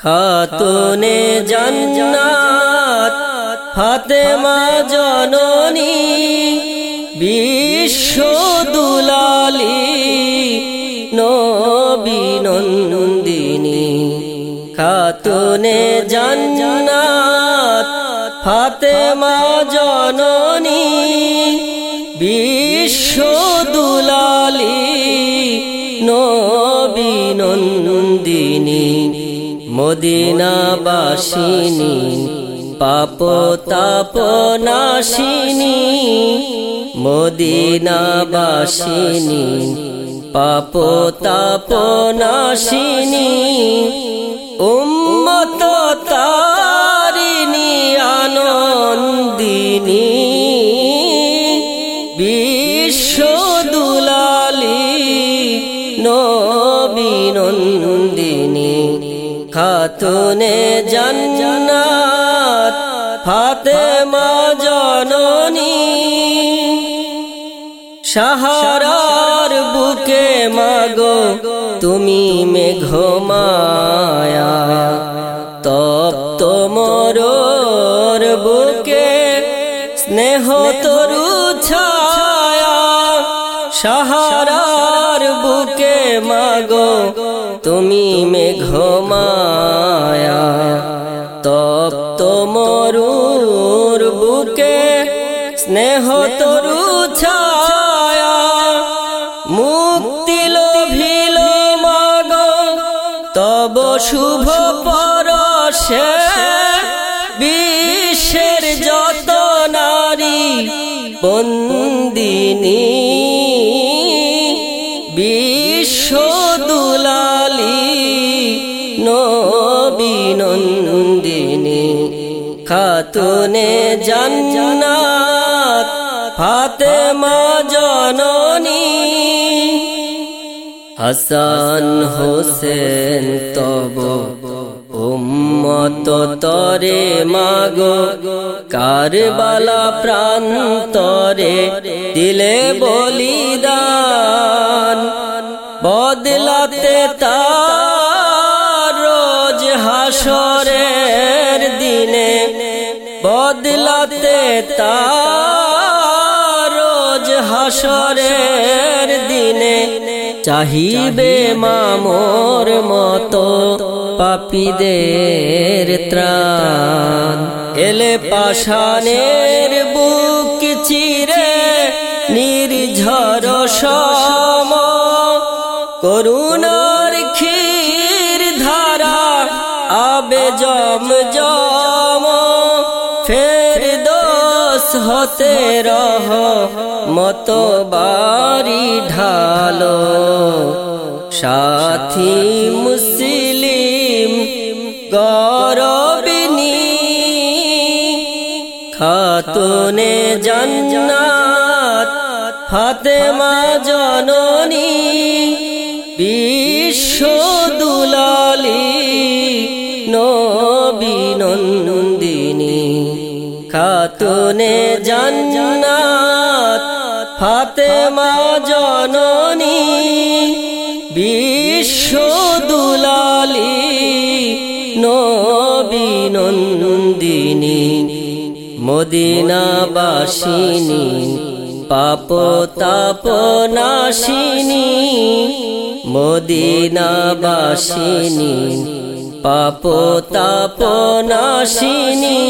খাতুনে জান্নাত ফাতেমা জননী বিশ্ব দুলালি নবীনন্দিনী খাতুনে জান্নাত ফাতেমা জননী বিশ্ব দুলালি নবীনন্দিনী মদিনাবাসিনী পাপ তাপ নাশিনী মদিনাবাসিনী পাপ তাপ নাশিনী উম্মত তারিণী আনন্দিনী বিশ্ব দুলালী নবীনন্দিনী খাতুনে জান্নাত, ফাতেমা জননী। সাহারার বুকে মাগো, তুমি মেঘমায়া। তপ্ত মরর বুকে স্নেহ তরু ছায়া। সাহারার বুকে মাগো তুমি মেঘমায়া, তপ্ত মরুর বুকে স্নেহ তরু ছায়া, মুক্তি লোভিল তব শুভ পরশে বিশ্বের যত নারী বন্দিনী খাতুনে জান্নাত, ফাতেমা জননী, হাসান হোসেন তব উম্মত তরে মাগো, কারবালা প্রান্তরে দিলে বলিদান, বদলাতে তার রোজ হাসরের দিনে বদলাতে তার রোজ হাসরের দিনে চাহিবে মামোর মতো পাপীদের ত্রাণ। এলে পাশানের বুক চিরে নির্ঝর সম। করুণার ক্ষীর ধারা আবে জম জম। হতে রহ, মত বাড়ি ঢালো। সাথী মুসলিম গরবিনী, খাতুনে জান্নাত, ফাতেমা জননী, বিশ্ব দুলালী নবীনন্দিনী খাতুনে জান্নাত, ফাতেমা জননী, বিশ্ব দুলালী নবীনন্দিনী মদিনাবাসিনী পাপ তাপ নাশিনী মদিনাবাসিনী পাপ তাপ নাশিনী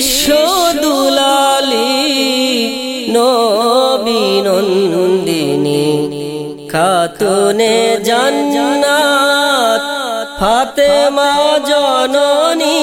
বিশ্ব দুলালি নবীনন্দিনী খাতুনে জান্নাত ফাতেমা জননী